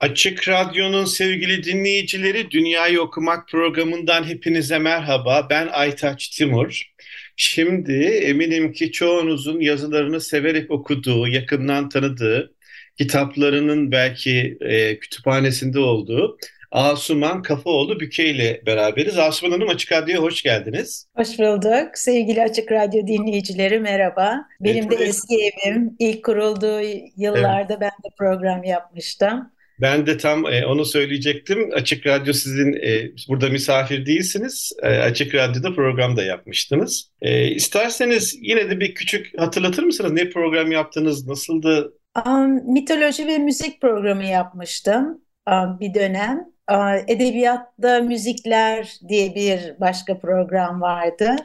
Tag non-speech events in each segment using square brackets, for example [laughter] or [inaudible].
Açık Radyo'nun sevgili dinleyicileri Dünyayı Okumak programından hepinize merhaba. Ben Aytaç Timur. Şimdi eminim ki çoğunuzun yazılarını severek okuduğu, yakından tanıdığı, kitaplarının belki e, kütüphanesinde olduğu Asuman Kafaoğlu Büke ile beraberiz. Asuman Hanım Açık Radyo'ya hoş geldiniz. Hoş bulduk. Sevgili Açık Radyo dinleyicileri merhaba. Benim evet, de eski evim. ilk kurulduğu yıllarda evet. ben de program yapmıştım. Ben de tam e, onu söyleyecektim. Açık Radyo sizin e, burada misafir değilsiniz. E, Açık Radyo'da program da yapmıştınız. E, isterseniz yine de bir küçük hatırlatır mısınız? Ne program yaptınız? Nasıldı? Um, mitoloji ve müzik programı yapmıştım um, bir dönem. Edebiyatta Müzikler diye bir başka program vardı.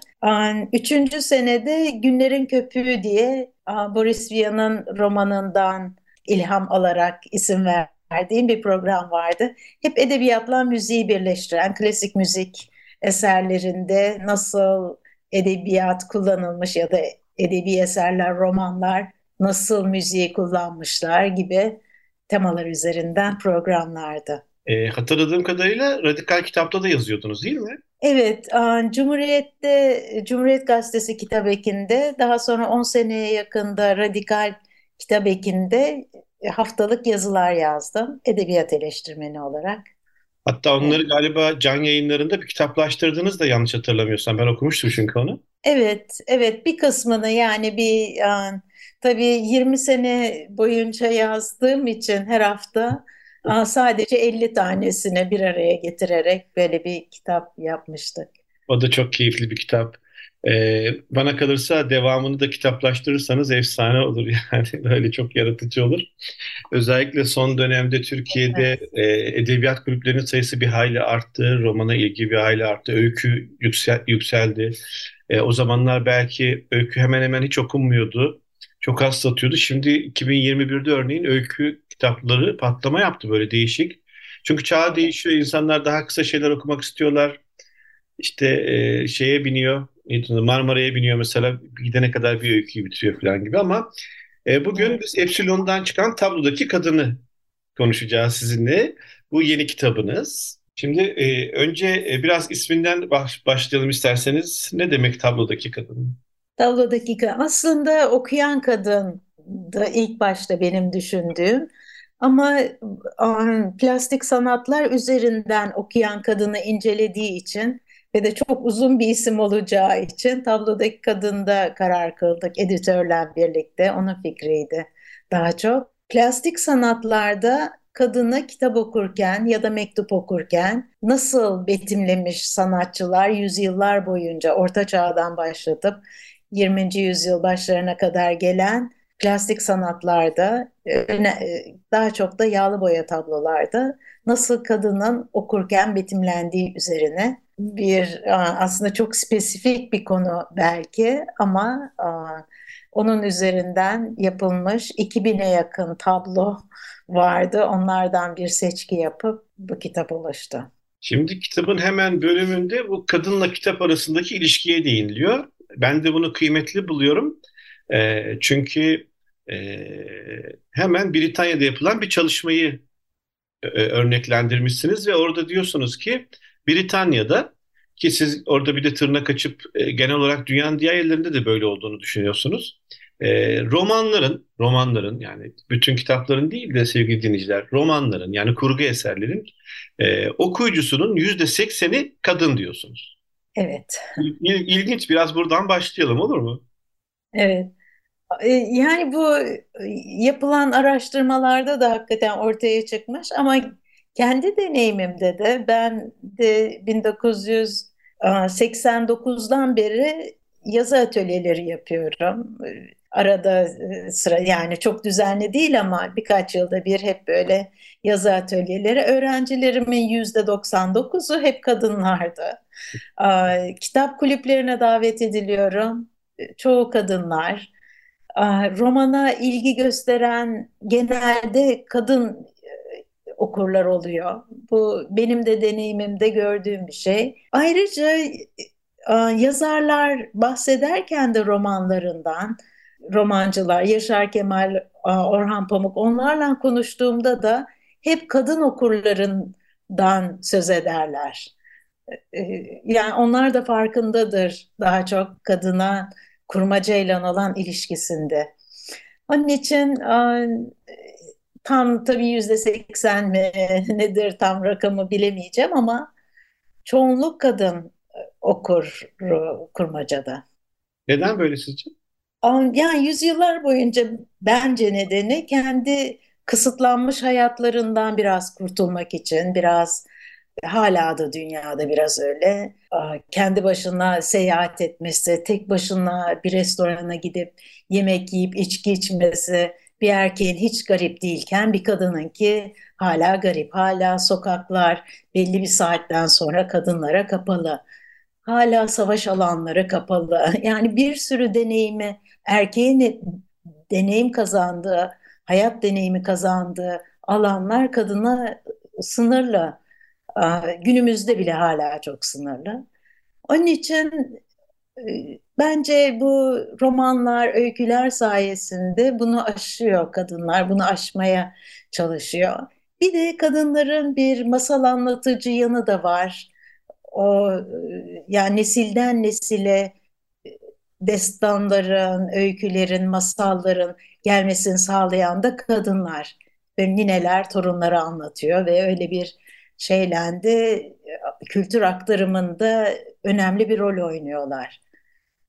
Üçüncü senede Günlerin Köpüğü diye Boris Vian'ın romanından ilham alarak isim verdim verdiğim bir program vardı. Hep edebiyatla müziği birleştiren klasik müzik eserlerinde nasıl edebiyat kullanılmış ya da edebi eserler, romanlar nasıl müziği kullanmışlar gibi temalar üzerinden programlardı. E, hatırladığım kadarıyla Radikal Kitap'ta da yazıyordunuz değil mi? Evet, Cumhuriyet'te, Cumhuriyet Gazetesi Kitap Eki'nde, daha sonra 10 seneye yakında Radikal Kitap Eki'nde haftalık yazılar yazdım edebiyat eleştirmeni olarak. Hatta onları evet. galiba can yayınlarında bir kitaplaştırdınız da yanlış hatırlamıyorsam. Ben okumuştum çünkü onu. Evet, evet bir kısmını yani bir yani, tabii 20 sene boyunca yazdığım için her hafta sadece 50 tanesini bir araya getirerek böyle bir kitap yapmıştık. O da çok keyifli bir kitap. Ee, bana kalırsa devamını da kitaplaştırırsanız efsane olur [laughs] yani böyle çok yaratıcı olur. Özellikle son dönemde Türkiye'de evet. e, edebiyat kulüplerinin sayısı bir hayli arttı, romana ilgi bir hayli arttı, öykü yüksel, yükseldi. E, o zamanlar belki öykü hemen hemen hiç okunmuyordu, çok az satıyordu. Şimdi 2021'de örneğin öykü kitapları patlama yaptı böyle değişik. Çünkü çağ değişiyor, insanlar daha kısa şeyler okumak istiyorlar. İşte e, şeye biniyor, Marmara'ya biniyor mesela gidene kadar bir öyküyü bitiriyor falan gibi ama e, bugün biz Epsilon'dan çıkan tablodaki kadını konuşacağız sizinle. Bu yeni kitabınız. Şimdi e, önce e, biraz isminden baş, başlayalım isterseniz. Ne demek tablodaki kadın? Tablodaki kadın aslında okuyan kadın da ilk başta benim düşündüğüm. Ama plastik sanatlar üzerinden okuyan kadını incelediği için ve de çok uzun bir isim olacağı için tablodaki kadında karar kıldık editörle birlikte. Onun fikriydi daha çok. Plastik sanatlarda kadını kitap okurken ya da mektup okurken nasıl betimlemiş sanatçılar yüzyıllar boyunca orta çağdan başlatıp 20. yüzyıl başlarına kadar gelen plastik sanatlarda e, daha çok da yağlı boya tablolarda nasıl kadının okurken betimlendiği üzerine bir aslında çok spesifik bir konu belki ama onun üzerinden yapılmış 2000'e yakın tablo vardı. Onlardan bir seçki yapıp bu kitap oluştu. Şimdi kitabın hemen bölümünde bu kadınla kitap arasındaki ilişkiye değiniliyor. Ben de bunu kıymetli buluyorum. E, çünkü e, hemen Britanya'da yapılan bir çalışmayı e, örneklendirmişsiniz ve orada diyorsunuz ki Britanya'da ki siz orada bir de tırnak açıp e, genel olarak dünyanın diğer yerlerinde de böyle olduğunu düşünüyorsunuz. E, romanların, romanların yani bütün kitapların değil de sevgili dinleyiciler, romanların yani kurgu eserlerin e, okuyucusunun yüzde sekseni kadın diyorsunuz. Evet. İl, ilginç biraz buradan başlayalım olur mu? Evet. Yani bu yapılan araştırmalarda da hakikaten ortaya çıkmış ama kendi deneyimimde de ben de 89'dan beri yazı atölyeleri yapıyorum. Arada e, sıra yani çok düzenli değil ama birkaç yılda bir hep böyle yazı atölyeleri. Öğrencilerimin yüzde 99'u hep kadınlardı. Kitap kulüplerine davet ediliyorum. Çoğu kadınlar. Romana ilgi gösteren genelde kadın okurlar oluyor. Bu benim de deneyimimde gördüğüm bir şey. Ayrıca yazarlar bahsederken de romanlarından, romancılar, Yaşar Kemal, Orhan Pamuk onlarla konuştuğumda da hep kadın okurlarından söz ederler. E, yani onlar da farkındadır daha çok kadına kurmacayla olan ilişkisinde. Onun için tam tabii yüzde seksen mi [laughs] nedir tam rakamı bilemeyeceğim ama çoğunluk kadın okur kurmacada. Neden böyle sizce? Yani yüzyıllar boyunca bence nedeni kendi kısıtlanmış hayatlarından biraz kurtulmak için, biraz hala da dünyada biraz öyle. Kendi başına seyahat etmesi, tek başına bir restorana gidip yemek yiyip içki içmesi bir erkeğin hiç garip değilken bir kadının ki hala garip. Hala sokaklar belli bir saatten sonra kadınlara kapalı. Hala savaş alanları kapalı. [laughs] Yani bir sürü deneyimi erkeğin deneyim kazandığı, hayat deneyimi kazandığı alanlar kadına sınırlı. Günümüzde bile hala çok sınırlı. Onun için bence bu romanlar, öyküler sayesinde bunu aşıyor kadınlar, bunu aşmaya çalışıyor. Bir de kadınların bir masal anlatıcı yanı da var. O yani nesilden nesile destanların, öykülerin, masalların gelmesini sağlayan da kadınlar. Ve nineler torunları anlatıyor ve öyle bir şeylendi kültür aktarımında önemli bir rol oynuyorlar.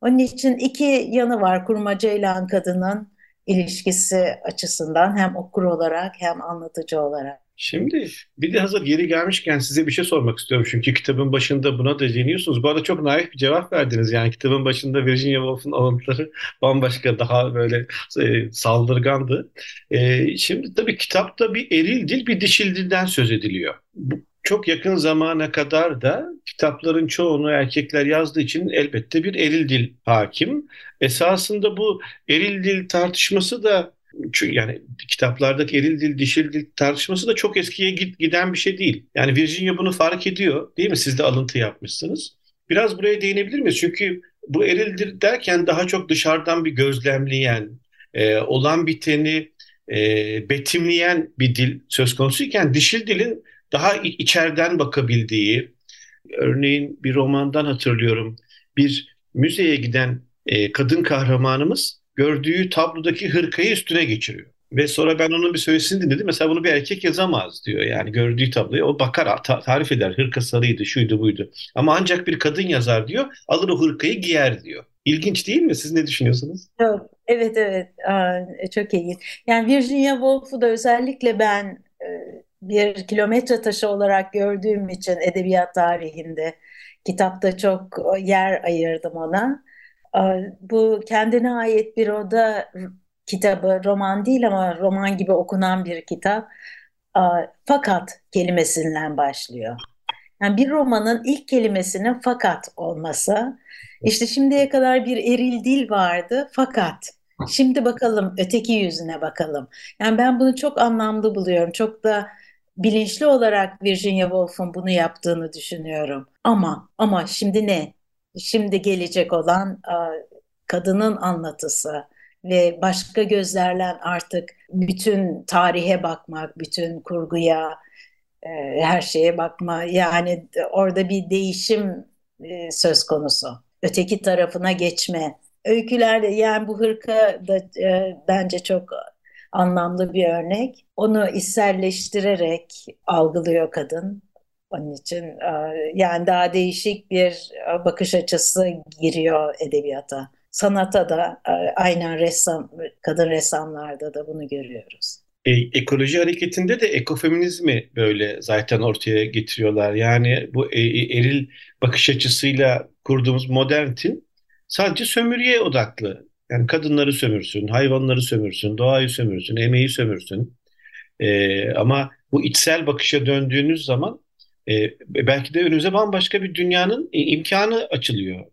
Onun için iki yanı var kurmaca ile kadının ilişkisi açısından hem okur olarak hem anlatıcı olarak. Şimdi bir de hazır yeri gelmişken size bir şey sormak istiyorum. Çünkü kitabın başında buna da değiniyorsunuz. Bu arada çok naif bir cevap verdiniz. Yani kitabın başında Virginia Woolf'un alıntıları [laughs] bambaşka daha böyle e, saldırgandı. E, şimdi tabii kitapta bir eril dil bir dişil dilden söz ediliyor. Bu, çok yakın zamana kadar da kitapların çoğunu erkekler yazdığı için elbette bir eril dil hakim. Esasında bu eril dil tartışması da çünkü yani kitaplardaki eril dil, dişil dil tartışması da çok eskiye giden bir şey değil. Yani Virginia bunu fark ediyor değil mi? Siz de alıntı yapmışsınız. Biraz buraya değinebilir miyiz? Çünkü bu eril dil derken daha çok dışarıdan bir gözlemleyen, e, olan biteni e, betimleyen bir dil söz konusuyken dişil dilin daha içeriden bakabildiği, örneğin bir romandan hatırlıyorum, bir müzeye giden e, kadın kahramanımız gördüğü tablodaki hırkayı üstüne geçiriyor. Ve sonra ben onun bir söyleşisini dinledim. Mesela bunu bir erkek yazamaz diyor. Yani gördüğü tabloyu o bakar ta- tarif eder. Hırka sarıydı, şuydu buydu. Ama ancak bir kadın yazar diyor. Alır o hırkayı giyer diyor. İlginç değil mi? Siz ne düşünüyorsunuz? Evet evet Aa, çok iyi. Yani Virginia Woolf'u da özellikle ben e, bir kilometre taşı olarak gördüğüm için edebiyat tarihinde kitapta çok yer ayırdım ona. Bu kendine ait bir oda kitabı, roman değil ama roman gibi okunan bir kitap. Fakat kelimesinden başlıyor. Yani bir romanın ilk kelimesinin fakat olması. İşte şimdiye kadar bir eril dil vardı fakat. Şimdi bakalım öteki yüzüne bakalım. Yani ben bunu çok anlamlı buluyorum. Çok da bilinçli olarak Virginia Woolf'un bunu yaptığını düşünüyorum. Ama ama şimdi ne? Şimdi gelecek olan kadının anlatısı ve başka gözlerle artık bütün tarihe bakmak, bütün kurguya, e, her şeye bakma. Yani orada bir değişim e, söz konusu. Öteki tarafına geçme. Öykülerde yani bu hırka da e, bence çok anlamlı bir örnek. Onu içselleştirerek algılıyor kadın. Onun için e, yani daha değişik bir e, bakış açısı giriyor edebiyata. Sanata da e, aynen ressam, kadın ressamlarda da bunu görüyoruz. E, ekoloji hareketinde de ekofeminizmi böyle zaten ortaya getiriyorlar. Yani bu eril bakış açısıyla kurduğumuz moderntin sadece sömürüye odaklı. Yani kadınları sömürsün, hayvanları sömürsün, doğayı sömürsün, emeği sömürsün. E, ama bu içsel bakışa döndüğünüz zaman e, belki de önünüze bambaşka bir dünyanın imkanı açılıyor.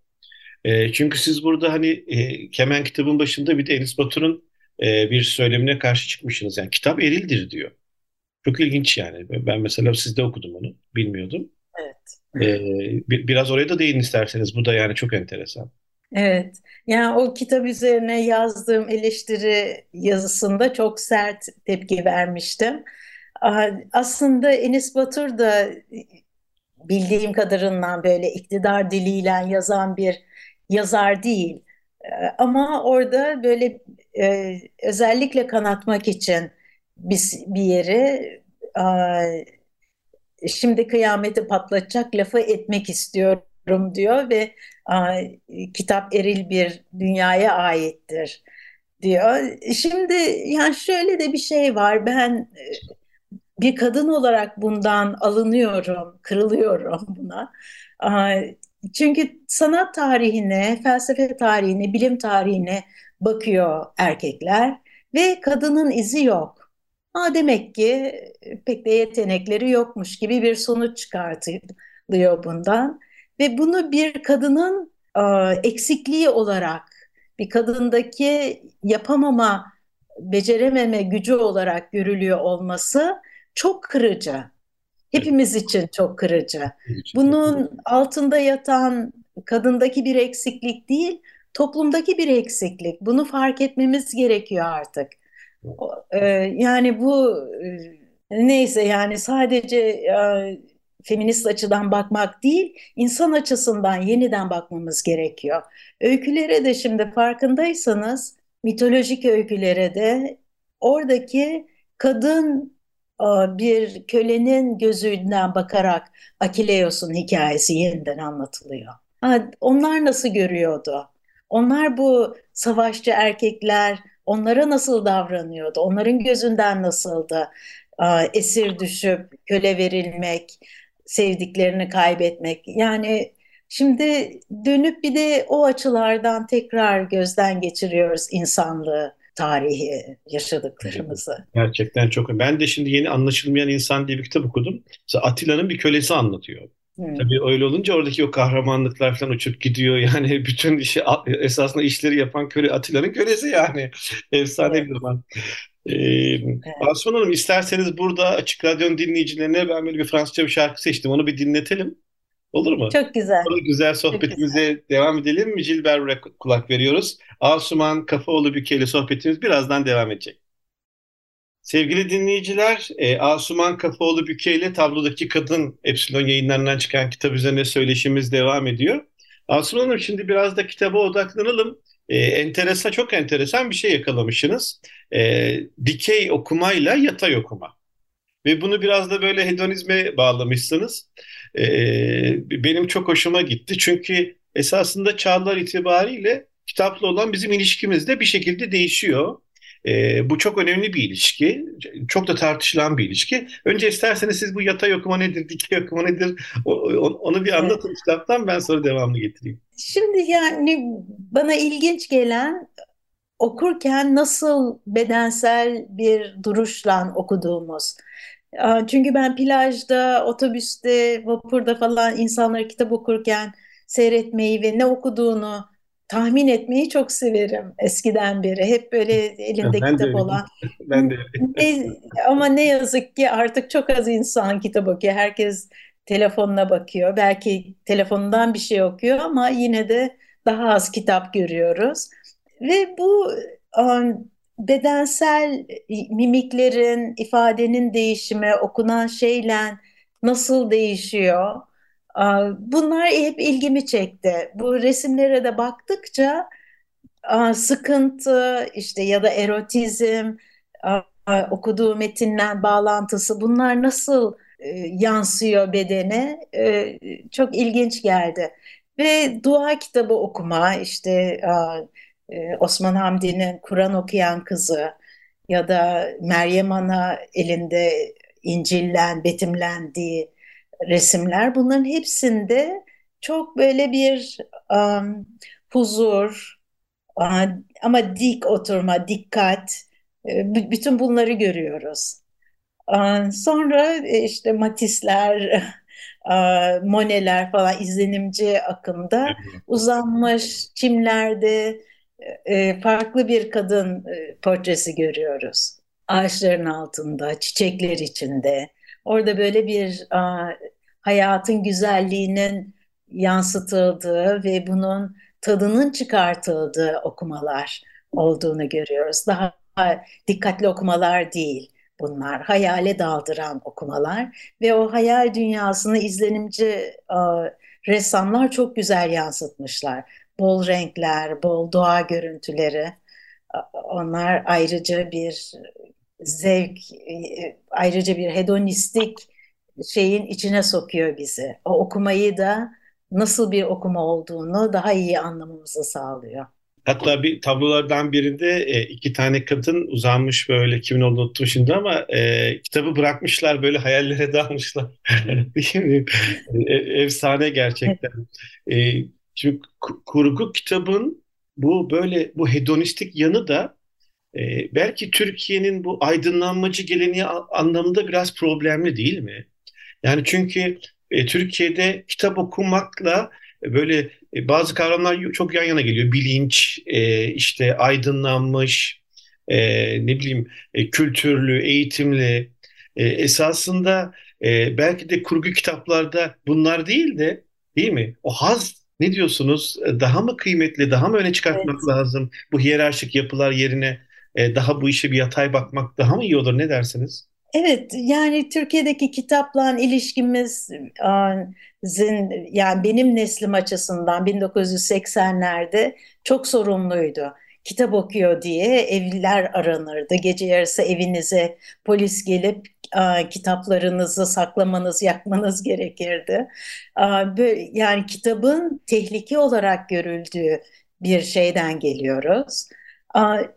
E, çünkü siz burada hani e, Kemen kitabın başında bir de Enis Batur'un e, bir söylemine karşı çıkmışsınız. Yani kitap erildir diyor. Çok ilginç yani. Ben mesela sizde okudum onu. Bilmiyordum. Evet. E, bir, biraz oraya da değin isterseniz. Bu da yani çok enteresan. Evet, yani o kitap üzerine yazdığım eleştiri yazısında çok sert tepki vermiştim. Aslında Enis Batur da bildiğim kadarından böyle iktidar diliyle yazan bir yazar değil. Ama orada böyle e, özellikle kanatmak için bir, bir yeri şimdi kıyameti patlatacak lafı etmek istiyorum diyor ve kitap eril bir dünyaya aittir diyor. Şimdi yani şöyle de bir şey var. Ben bir kadın olarak bundan alınıyorum, kırılıyorum [laughs] buna. Çünkü sanat tarihine, felsefe tarihine, bilim tarihine bakıyor erkekler ve kadının izi yok. Ha, demek ki pek de yetenekleri yokmuş gibi bir sonuç çıkartılıyor bundan. Ve bunu bir kadının eksikliği olarak, bir kadındaki yapamama, becerememe gücü olarak görülüyor olması çok kırıcı. Hepimiz için çok kırıcı. Bunun altında yatan kadındaki bir eksiklik değil, toplumdaki bir eksiklik. Bunu fark etmemiz gerekiyor artık. E, yani bu e, neyse yani sadece e, feminist açıdan bakmak değil, insan açısından yeniden bakmamız gerekiyor. Öykülere de şimdi farkındaysanız, mitolojik öykülere de oradaki kadın bir kölenin gözünden bakarak Akileos'un hikayesi yeniden anlatılıyor. onlar nasıl görüyordu? Onlar bu savaşçı erkekler onlara nasıl davranıyordu? Onların gözünden nasıldı? Esir düşüp köle verilmek, sevdiklerini kaybetmek. Yani şimdi dönüp bir de o açılardan tekrar gözden geçiriyoruz insanlığı tarihi, yaşadıklarımızı. Gerçekten çok. Ben de şimdi yeni Anlaşılmayan İnsan diye bir kitap okudum. Mesela Atilla'nın bir kölesi anlatıyor. Hmm. Tabii öyle olunca oradaki o kahramanlıklar falan uçup gidiyor. [laughs] Yani bütün işi esasında işleri yapan köle Atilla'nın kölesi yani. Efsane evet. bir zaman. Ee, evet. Asuman Hanım isterseniz burada Açık Radyo'nun dinleyicilerine ben böyle bir Fransızca bir şarkı seçtim. Onu bir dinletelim. Olur mu? Çok güzel. Burada güzel sohbetimize güzel. devam edelim mi? Cilber'e kulak veriyoruz. Asuman Kafaoğlu Büke'yle sohbetimiz birazdan devam edecek. Sevgili dinleyiciler, e, Asuman Kafaoğlu Büke ile Tablodaki Kadın Epsilon yayınlarından çıkan kitap üzerine söyleşimiz devam ediyor. Asuman Hanım şimdi biraz da kitaba odaklanalım. E, enteresan, çok enteresan bir şey yakalamışsınız. E, dikey okumayla yatay okuma. Ve bunu biraz da böyle hedonizme bağlamışsınız. Ee, benim çok hoşuma gitti. Çünkü esasında çağlar itibariyle kitapla olan bizim ilişkimiz de bir şekilde değişiyor. E, bu çok önemli bir ilişki. Çok da tartışılan bir ilişki. Önce isterseniz siz bu yatay okuma nedir, dikey okuma nedir onu bir anlatın evet. kitaptan ben sonra devamlı getireyim. Şimdi yani bana ilginç gelen okurken nasıl bedensel bir duruşla okuduğumuz. Çünkü ben plajda, otobüste, vapurda falan insanları kitap okurken seyretmeyi ve ne okuduğunu tahmin etmeyi çok severim eskiden beri. Hep böyle elimde ben kitap de olan. [laughs] Ben de. Ne, ama ne yazık ki artık çok az insan kitap okuyor. Herkes telefonuna bakıyor. Belki telefonundan bir şey okuyor ama yine de daha az kitap görüyoruz. Ve bu bedensel mimiklerin, ifadenin değişimi, okunan şeyle nasıl değişiyor? Bunlar hep ilgimi çekti. Bu resimlere de baktıkça sıkıntı işte ya da erotizm, okuduğu metinler bağlantısı bunlar nasıl e, yansıyor bedene e, çok ilginç geldi. Ve dua kitabı okuma işte e, Osman Hamdi'nin Kur'an okuyan kızı ya da Meryem Ana elinde İncil'len, betimlendiği resimler bunların hepsinde çok böyle bir um, huzur uh, ama dik oturma, dikkat, e, bütün bunları görüyoruz. Uh, sonra e, işte Matisler, uh, [laughs] Moneler falan izlenimci akımda uzanmış çimlerde e, farklı bir kadın e, portresi görüyoruz. Ağaçların altında, çiçekler içinde. Orada böyle bir a, hayatın güzelliğinin yansıtıldığı ve bunun tadının çıkartıldığı okumalar olduğunu görüyoruz. Daha dikkatli okumalar değil bunlar. Hayale daldıran okumalar ve o hayal dünyasını izlenimci a, ressamlar çok güzel yansıtmışlar. Bol renkler, bol doğa görüntüleri. Onlar ayrıca bir zevk, ayrıca bir hedonistik şeyin içine sokuyor bizi. O okumayı da nasıl bir okuma olduğunu daha iyi anlamamızı sağlıyor. Hatta bir tablolardan birinde e, iki tane kadın uzanmış böyle kimin olduğunu unuttum şimdi ama e, kitabı bırakmışlar böyle hayallere [laughs] dalmışlar. e, efsane gerçekten. E, şimdi kurgu kitabın bu böyle bu hedonistik yanı da e, belki Türkiye'nin bu aydınlanmacı geleneği anlamında biraz problemli değil mi? Yani çünkü e, Türkiye'de kitap okumakla e, böyle e, bazı kavramlar çok yan yana geliyor. Bilinç, e, işte aydınlanmış, e, ne bileyim e, kültürlü, eğitimli. E, esasında e, belki de kurgu kitaplarda bunlar değil de değil mi? O haz ne diyorsunuz? E, daha mı kıymetli, daha mı öne çıkartmak evet. lazım? Bu hiyerarşik yapılar yerine e, daha bu işe bir yatay bakmak daha mı iyi olur? Ne dersiniz? Evet, yani Türkiye'deki kitapla ilişkimizin yani benim neslim açısından 1980'lerde çok sorumluydu. Kitap okuyor diye evliler aranırdı. Gece yarısı evinize polis gelip kitaplarınızı saklamanız, yakmanız gerekirdi. Yani kitabın tehlike olarak görüldüğü bir şeyden geliyoruz.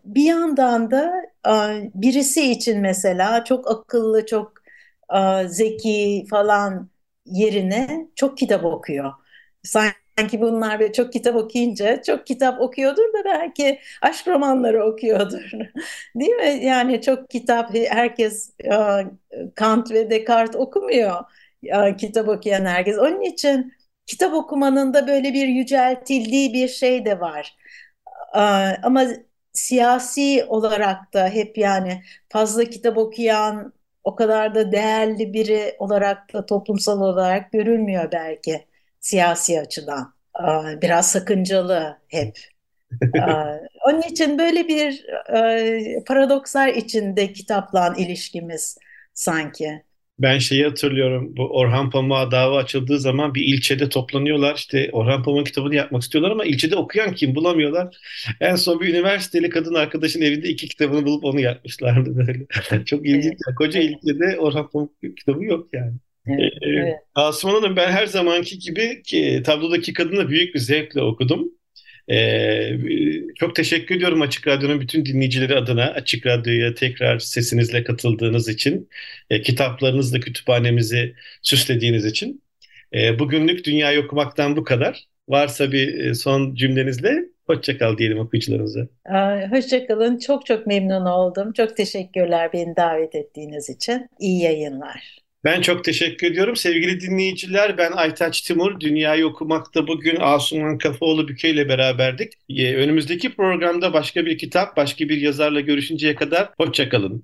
Bir yandan da birisi için mesela çok akıllı, çok zeki falan yerine çok kitap okuyor. Sanki bunlar böyle çok kitap okuyunca çok kitap okuyordur da belki aşk romanları okuyordur. [laughs] Değil mi? Yani çok kitap herkes Kant ve Descartes okumuyor. Kitap okuyan herkes. Onun için kitap okumanın da böyle bir yüceltildiği bir şey de var. Ama siyasi olarak da hep yani fazla kitap okuyan o kadar da değerli biri olarak da toplumsal olarak görülmüyor belki siyasi açıdan. Biraz sakıncalı hep. Onun için böyle bir paradokslar içinde kitapla ilişkimiz sanki. Ben şeyi hatırlıyorum. Bu Orhan Pamuk'a dava açıldığı zaman bir ilçede toplanıyorlar. İşte Orhan Pamuk kitabını yapmak istiyorlar ama ilçede okuyan kim bulamıyorlar. En son bir üniversiteli kadın arkadaşın evinde iki kitabını bulup onu yapmışlardı böyle. Çok ilginç. Evet. Koca ilçede Orhan Pamuk kitabı yok yani. Evet, ee, evet. Asuman Hanım ben her zamanki gibi ki, tablodaki kadını büyük bir zevkle okudum. Ee, çok teşekkür ediyorum Açık Radyo'nun bütün dinleyicileri adına Açık Radyo'ya tekrar sesinizle katıldığınız için, e, kitaplarınızla kütüphanemizi süslediğiniz için. E, bugünlük Dünyayı okumaktan bu kadar. Varsa bir e, son cümlenizle hoşçakal diyelim okuyucularımıza. Hoşçakalın. Çok çok memnun oldum. Çok teşekkürler beni davet ettiğiniz için. İyi yayınlar. Ben çok teşekkür ediyorum. Sevgili dinleyiciler ben Aytaç Timur. Dünyayı okumakta bugün Asuman Kafaoğlu Büke ile beraberdik. Önümüzdeki programda başka bir kitap, başka bir yazarla görüşünceye kadar hoşçakalın.